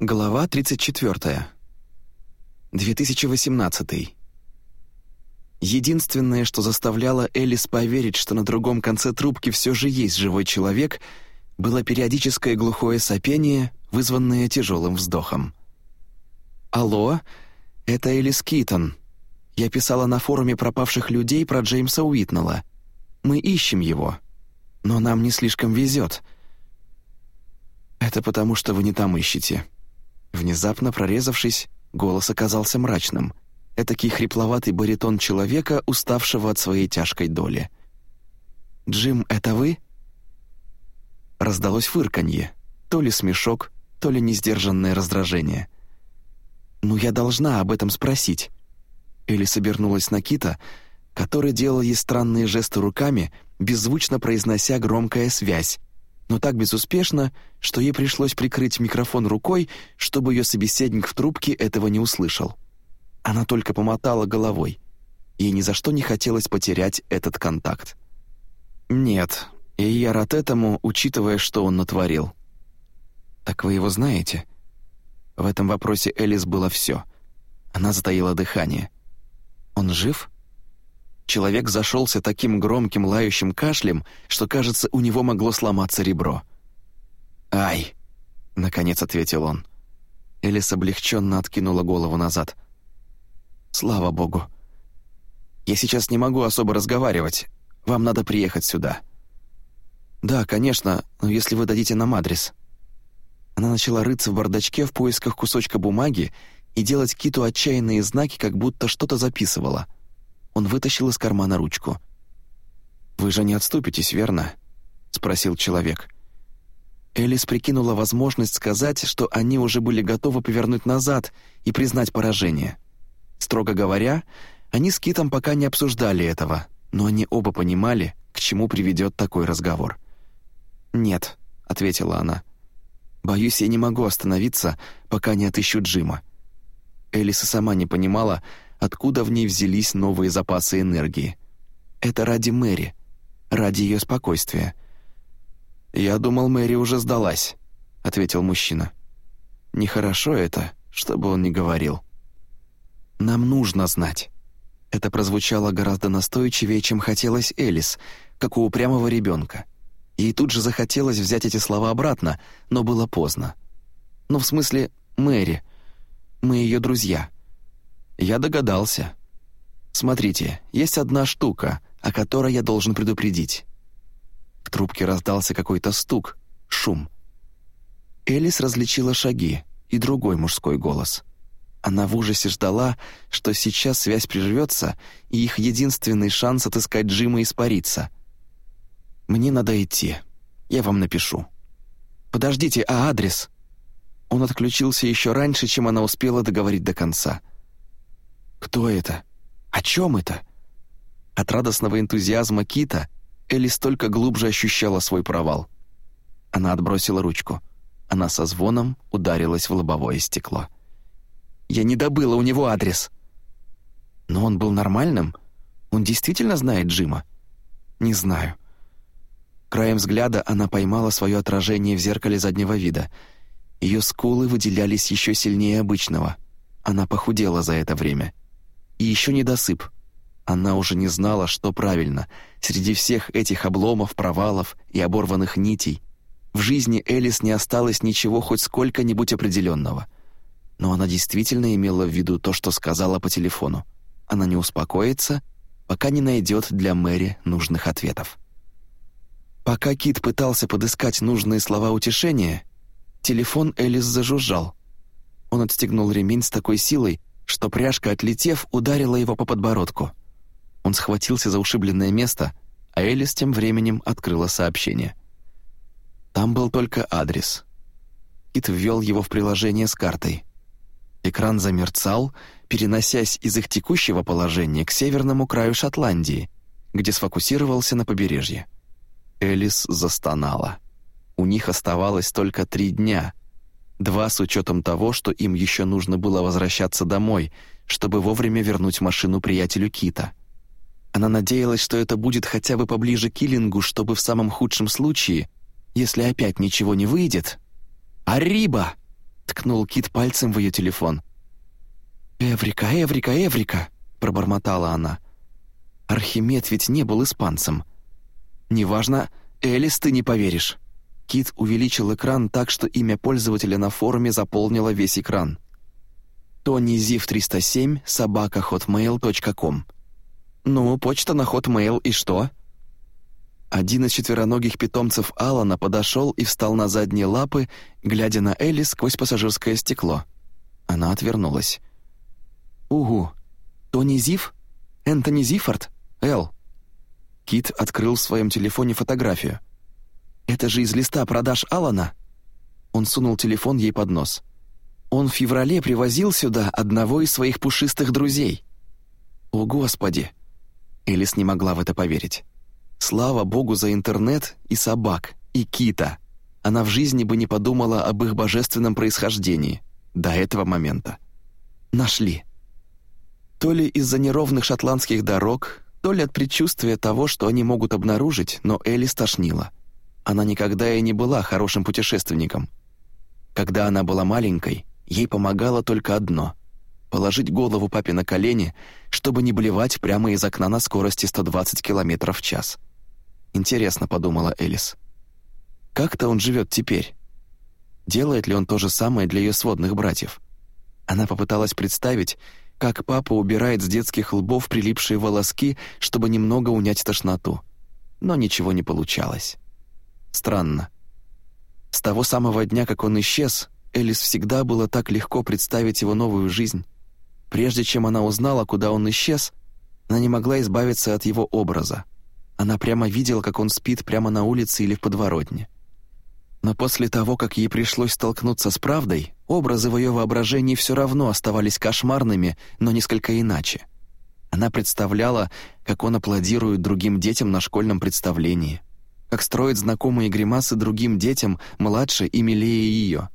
Глава 34. 2018. Единственное, что заставляло Элис поверить, что на другом конце трубки все же есть живой человек, было периодическое глухое сопение, вызванное тяжелым вздохом. «Алло, это Элис Китон. Я писала на форуме пропавших людей про Джеймса Уитнелла. Мы ищем его, но нам не слишком везет». «Это потому, что вы не там ищете». Внезапно прорезавшись, голос оказался мрачным. Этакий хрипловатый баритон человека, уставшего от своей тяжкой доли. «Джим, это вы?» Раздалось фырканье, то ли смешок, то ли несдержанное раздражение. «Ну, я должна об этом спросить». Элли собернулась на Кита, который делал ей странные жесты руками, беззвучно произнося громкая связь, но так безуспешно, что ей пришлось прикрыть микрофон рукой, чтобы ее собеседник в трубке этого не услышал. Она только помотала головой. Ей ни за что не хотелось потерять этот контакт. «Нет, и я рад этому, учитывая, что он натворил». «Так вы его знаете?» В этом вопросе Элис было все. Она затаила дыхание. «Он жив?» Человек зашелся таким громким лающим кашлем, что, кажется, у него могло сломаться ребро. «Ай!» — наконец ответил он. Элис облегченно откинула голову назад. «Слава богу! Я сейчас не могу особо разговаривать. Вам надо приехать сюда». «Да, конечно, но если вы дадите нам адрес». Она начала рыться в бардачке в поисках кусочка бумаги и делать Киту отчаянные знаки, как будто что-то записывала — он вытащил из кармана ручку. «Вы же не отступитесь, верно?» — спросил человек. Элис прикинула возможность сказать, что они уже были готовы повернуть назад и признать поражение. Строго говоря, они с Китом пока не обсуждали этого, но они оба понимали, к чему приведет такой разговор. «Нет», — ответила она. «Боюсь, я не могу остановиться, пока не отыщу Джима». Элис и сама не понимала, откуда в ней взялись новые запасы энергии. Это ради Мэри, ради ее спокойствия. «Я думал, Мэри уже сдалась», — ответил мужчина. «Нехорошо это, чтобы он не говорил». «Нам нужно знать». Это прозвучало гораздо настойчивее, чем хотелось Элис, как у упрямого ребенка. Ей тут же захотелось взять эти слова обратно, но было поздно. «Ну, в смысле, Мэри. Мы ее друзья. «Я догадался. Смотрите, есть одна штука, о которой я должен предупредить». В трубке раздался какой-то стук, шум. Элис различила шаги и другой мужской голос. Она в ужасе ждала, что сейчас связь прервется, и их единственный шанс отыскать Джима испарится. «Мне надо идти. Я вам напишу». «Подождите, а адрес?» Он отключился еще раньше, чем она успела договорить до конца — кто это? О чем это? От радостного энтузиазма Кита Элли столько глубже ощущала свой провал. Она отбросила ручку. Она со звоном ударилась в лобовое стекло. «Я не добыла у него адрес!» «Но он был нормальным? Он действительно знает Джима?» «Не знаю». Краем взгляда она поймала свое отражение в зеркале заднего вида. Ее скулы выделялись еще сильнее обычного. Она похудела за это время. И еще недосып. Она уже не знала, что правильно. Среди всех этих обломов, провалов и оборванных нитей в жизни Элис не осталось ничего хоть сколько-нибудь определенного. Но она действительно имела в виду то, что сказала по телефону. Она не успокоится, пока не найдет для Мэри нужных ответов. Пока Кит пытался подыскать нужные слова утешения, телефон Элис зажужжал. Он отстегнул ремень с такой силой, что пряжка, отлетев, ударила его по подбородку. Он схватился за ушибленное место, а Элис тем временем открыла сообщение. Там был только адрес. Кит ввел его в приложение с картой. Экран замерцал, переносясь из их текущего положения к северному краю Шотландии, где сфокусировался на побережье. Элис застонала. У них оставалось только три дня, Два с учетом того, что им еще нужно было возвращаться домой, чтобы вовремя вернуть машину приятелю Кита. Она надеялась, что это будет хотя бы поближе к Киллингу, чтобы в самом худшем случае, если опять ничего не выйдет... «Ариба!» ткнул Кит пальцем в ее телефон. «Эврика, Эврика, Эврика!» — пробормотала она. Архимед ведь не был испанцем. «Неважно, Элис, ты не поверишь». Кит увеличил экран так, что имя пользователя на форуме заполнило весь экран. Тони Зив 307 собака hotmail.com «Ну, почта на Hotmail, и что?» Один из четвероногих питомцев Алана подошел и встал на задние лапы, глядя на Элли сквозь пассажирское стекло. Она отвернулась. «Угу. Тони Зив? Энтони Зифорд? Эл?» Кит открыл в своем телефоне фотографию. «Это же из листа продаж Алана?» Он сунул телефон ей под нос. «Он в феврале привозил сюда одного из своих пушистых друзей». «О, Господи!» Элис не могла в это поверить. Слава богу за интернет и собак, и кита. Она в жизни бы не подумала об их божественном происхождении. До этого момента. Нашли. То ли из-за неровных шотландских дорог, то ли от предчувствия того, что они могут обнаружить, но Элли стошнила. Она никогда и не была хорошим путешественником. Когда она была маленькой, ей помогало только одно — положить голову папе на колени, чтобы не блевать прямо из окна на скорости 120 км в час. «Интересно», — подумала Элис. «Как-то он живет теперь? Делает ли он то же самое для ее сводных братьев?» Она попыталась представить, как папа убирает с детских лбов прилипшие волоски, чтобы немного унять тошноту. Но ничего не получалось. Странно. С того самого дня, как он исчез, Элис всегда было так легко представить его новую жизнь. Прежде чем она узнала, куда он исчез, она не могла избавиться от его образа. Она прямо видела, как он спит прямо на улице или в подворотне. Но после того, как ей пришлось столкнуться с правдой, образы в ее воображении все равно оставались кошмарными, но несколько иначе. Она представляла, как он аплодирует другим детям на школьном представлении, как строит знакомые гримасы другим детям, младше и милее ее.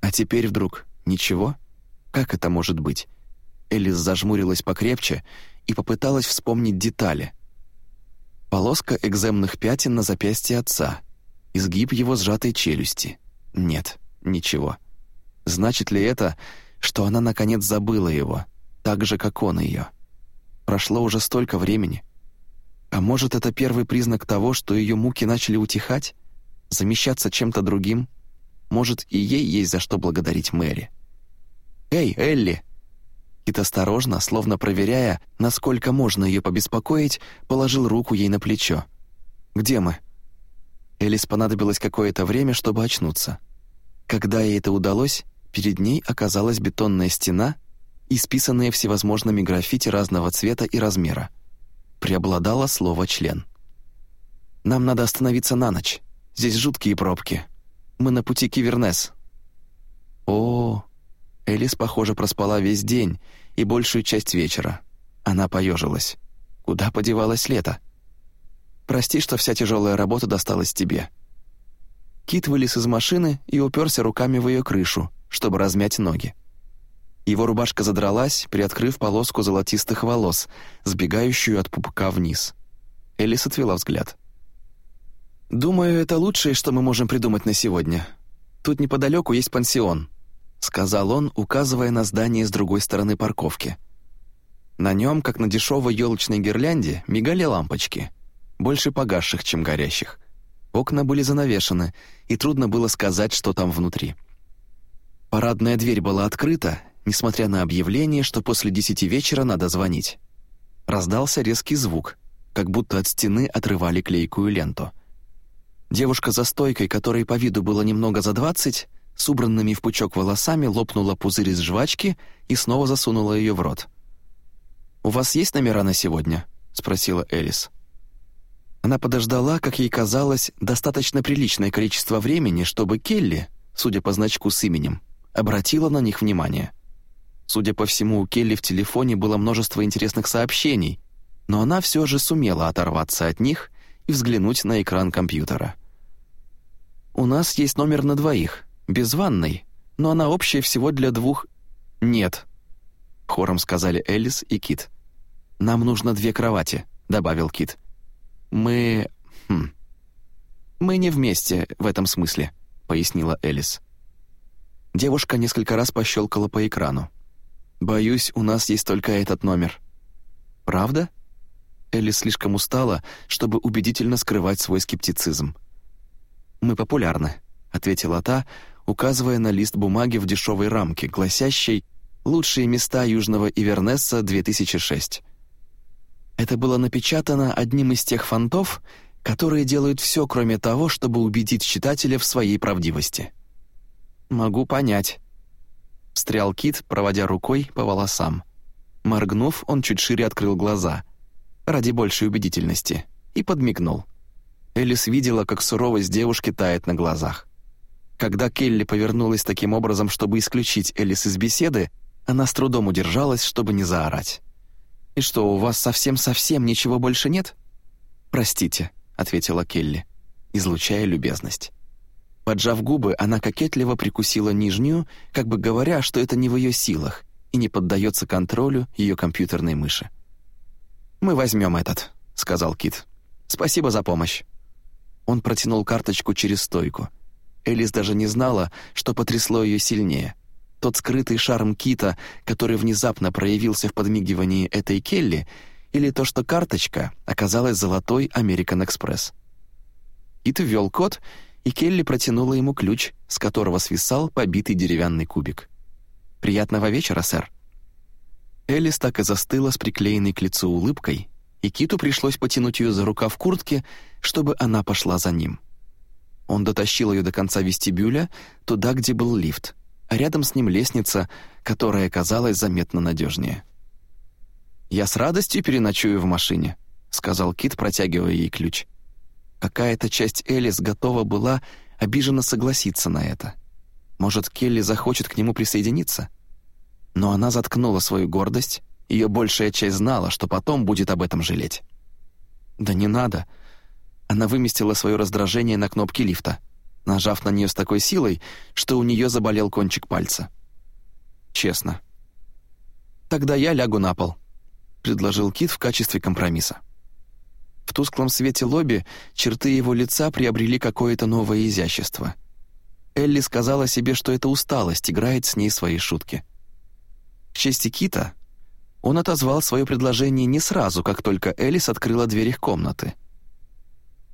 А теперь вдруг ничего? Как это может быть? Элис зажмурилась покрепче и попыталась вспомнить детали — Полоска экземных пятен на запястье отца. Изгиб его сжатой челюсти. Нет, ничего. Значит ли это, что она наконец забыла его, так же, как он ее? Прошло уже столько времени. А может, это первый признак того, что ее муки начали утихать? Замещаться чем-то другим? Может, и ей есть за что благодарить Мэри? «Эй, Элли!» Кит осторожно, словно проверяя, насколько можно ее побеспокоить, положил руку ей на плечо. «Где мы?» Элис понадобилось какое-то время, чтобы очнуться. Когда ей это удалось, перед ней оказалась бетонная стена, исписанная всевозможными граффити разного цвета и размера. Преобладало слово «член». «Нам надо остановиться на ночь. Здесь жуткие пробки. Мы на пути Кивернес». «О, Элис, похоже, проспала весь день и большую часть вечера. Она поежилась. Куда подевалось лето? «Прости, что вся тяжелая работа досталась тебе». Кит вылез из машины и уперся руками в ее крышу, чтобы размять ноги. Его рубашка задралась, приоткрыв полоску золотистых волос, сбегающую от пупка вниз. Элис отвела взгляд. «Думаю, это лучшее, что мы можем придумать на сегодня. Тут неподалеку есть пансион сказал он, указывая на здание с другой стороны парковки. На нем, как на дешевой елочной гирлянде, мигали лампочки, больше погасших, чем горящих. Окна были занавешены, и трудно было сказать, что там внутри. Парадная дверь была открыта, несмотря на объявление, что после десяти вечера надо звонить. Раздался резкий звук, как будто от стены отрывали клейкую ленту. Девушка за стойкой, которой по виду было немного за двадцать, с убранными в пучок волосами лопнула пузырь из жвачки и снова засунула ее в рот. «У вас есть номера на сегодня?» — спросила Элис. Она подождала, как ей казалось, достаточно приличное количество времени, чтобы Келли, судя по значку с именем, обратила на них внимание. Судя по всему, у Келли в телефоне было множество интересных сообщений, но она все же сумела оторваться от них и взглянуть на экран компьютера. «У нас есть номер на двоих», без ванной, но она общая всего для двух...» «Нет», — хором сказали Элис и Кит. «Нам нужно две кровати», — добавил Кит. «Мы... Хм. Мы не вместе в этом смысле», — пояснила Элис. Девушка несколько раз пощелкала по экрану. «Боюсь, у нас есть только этот номер». «Правда?» Элли слишком устала, чтобы убедительно скрывать свой скептицизм. «Мы популярны», — ответила та, указывая на лист бумаги в дешевой рамке, гласящей «Лучшие места Южного Ивернесса 2006». Это было напечатано одним из тех фонтов, которые делают все, кроме того, чтобы убедить читателя в своей правдивости. «Могу понять», — встрял Кит, проводя рукой по волосам. Моргнув, он чуть шире открыл глаза, ради большей убедительности, и подмигнул. Элис видела, как суровость девушки тает на глазах. Когда Келли повернулась таким образом, чтобы исключить Элис из беседы, она с трудом удержалась, чтобы не заорать. «И что, у вас совсем-совсем ничего больше нет?» «Простите», — ответила Келли, излучая любезность. Поджав губы, она кокетливо прикусила нижнюю, как бы говоря, что это не в ее силах и не поддается контролю ее компьютерной мыши. «Мы возьмем этот», — сказал Кит. «Спасибо за помощь». Он протянул карточку через стойку. Элис даже не знала, что потрясло ее сильнее. Тот скрытый шарм Кита, который внезапно проявился в подмигивании этой Келли — или то, что карточка оказалась золотой American Express. Ит ввел код, и Келли протянула ему ключ, с которого свисал побитый деревянный кубик. «Приятного вечера, сэр». Элис так и застыла с приклеенной к лицу улыбкой, и Киту пришлось потянуть ее за рукав куртки, чтобы она пошла за ним. Он дотащил ее до конца вестибюля, туда, где был лифт, а рядом с ним лестница, которая оказалась заметно надежнее. «Я с радостью переночую в машине», — сказал Кит, протягивая ей ключ. Какая-то часть Элис готова была обиженно согласиться на это. Может, Келли захочет к нему присоединиться? Но она заткнула свою гордость, ее большая часть знала, что потом будет об этом жалеть. «Да не надо». Она выместила свое раздражение на кнопке лифта, нажав на нее с такой силой, что у нее заболел кончик пальца. «Честно». «Тогда я лягу на пол», предложил Кит в качестве компромисса. В тусклом свете лобби черты его лица приобрели какое-то новое изящество. Элли сказала себе, что эта усталость играет с ней свои шутки. К чести Кита, он отозвал свое предложение не сразу, как только Элис открыла дверь их комнаты.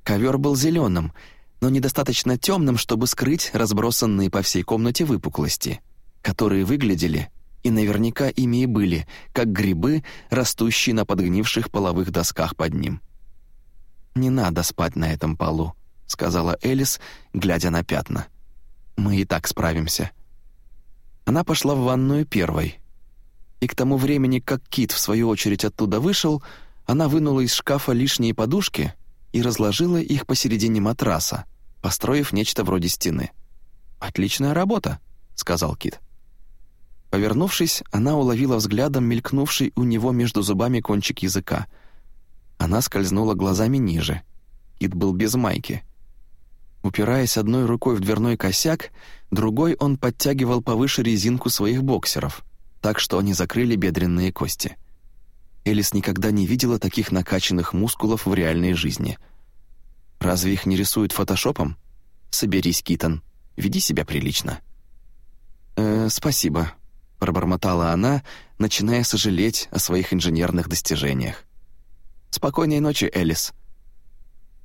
Ковер был зеленым, но недостаточно темным, чтобы скрыть разбросанные по всей комнате выпуклости, которые выглядели и наверняка ими и были, как грибы, растущие на подгнивших половых досках под ним. «Не надо спать на этом полу», — сказала Элис, глядя на пятна. «Мы и так справимся». Она пошла в ванную первой. И к тому времени, как Кит в свою очередь оттуда вышел, она вынула из шкафа лишние подушки и разложила их посередине матраса, построив нечто вроде стены. «Отличная работа», — сказал Кит. Повернувшись, она уловила взглядом мелькнувший у него между зубами кончик языка. Она скользнула глазами ниже. Кит был без майки. Упираясь одной рукой в дверной косяк, другой он подтягивал повыше резинку своих боксеров, так что они закрыли бедренные кости. Элис никогда не видела таких накачанных мускулов в реальной жизни. Разве их не рисуют фотошопом? Соберись, Китон, веди себя прилично. «Э, спасибо», пробормотала она, начиная сожалеть о своих инженерных достижениях. «Спокойной ночи, Элис».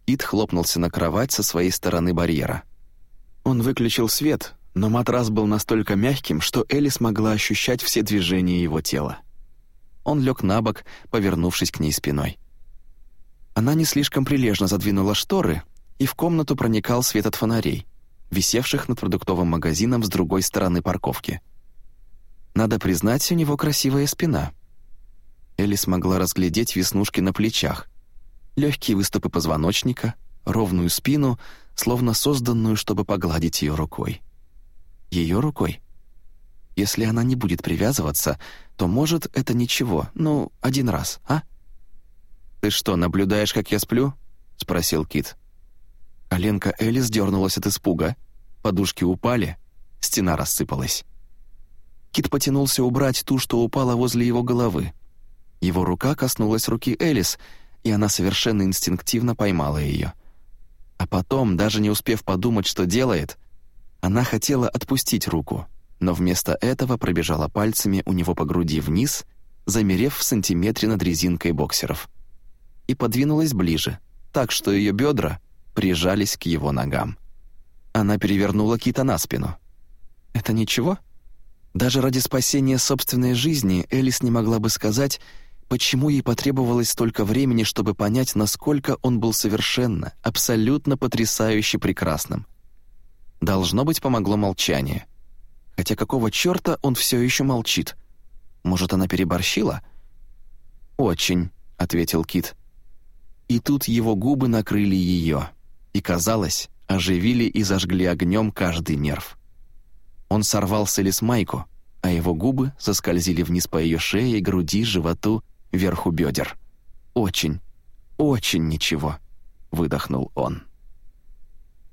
Ит хлопнулся на кровать со своей стороны барьера. Он выключил свет, но матрас был настолько мягким, что Элис могла ощущать все движения его тела. Он лег на бок, повернувшись к ней спиной. Она не слишком прилежно задвинула шторы, и в комнату проникал свет от фонарей, висевших над продуктовым магазином с другой стороны парковки — надо признать, у него красивая спина. Элли смогла разглядеть веснушки на плечах, легкие выступы позвоночника, ровную спину, словно созданную, чтобы погладить ее рукой. Ее рукой? Если она не будет привязываться, то, может, это ничего, ну, один раз, а? «Ты что, наблюдаешь, как я сплю?» — спросил Кит. Коленка Элис дернулась от испуга. Подушки упали, стена рассыпалась. Кит потянулся убрать ту, что упала возле его головы. Его рука коснулась руки Элис, и она совершенно инстинктивно поймала ее. А потом, даже не успев подумать, что делает, она хотела отпустить руку, но вместо этого пробежала пальцами у него по груди вниз, замерев в сантиметре над резинкой боксеров. И подвинулась ближе, так что ее бедра прижались к его ногам. Она перевернула Кита на спину. «Это ничего?» Даже ради спасения собственной жизни Элис не могла бы сказать, почему ей потребовалось столько времени, чтобы понять, насколько он был совершенно, абсолютно потрясающе прекрасным. Должно быть, помогло молчание. Хотя какого чёрта он все еще молчит? Может, она переборщила? «Очень», — ответил Кит. И тут его губы накрыли ее, и, казалось, оживили и зажгли огнем каждый нерв. Он сорвал с Элис майку, а его губы заскользили вниз по ее шее, груди, животу, верху бедер. «Очень, очень ничего», — выдохнул он.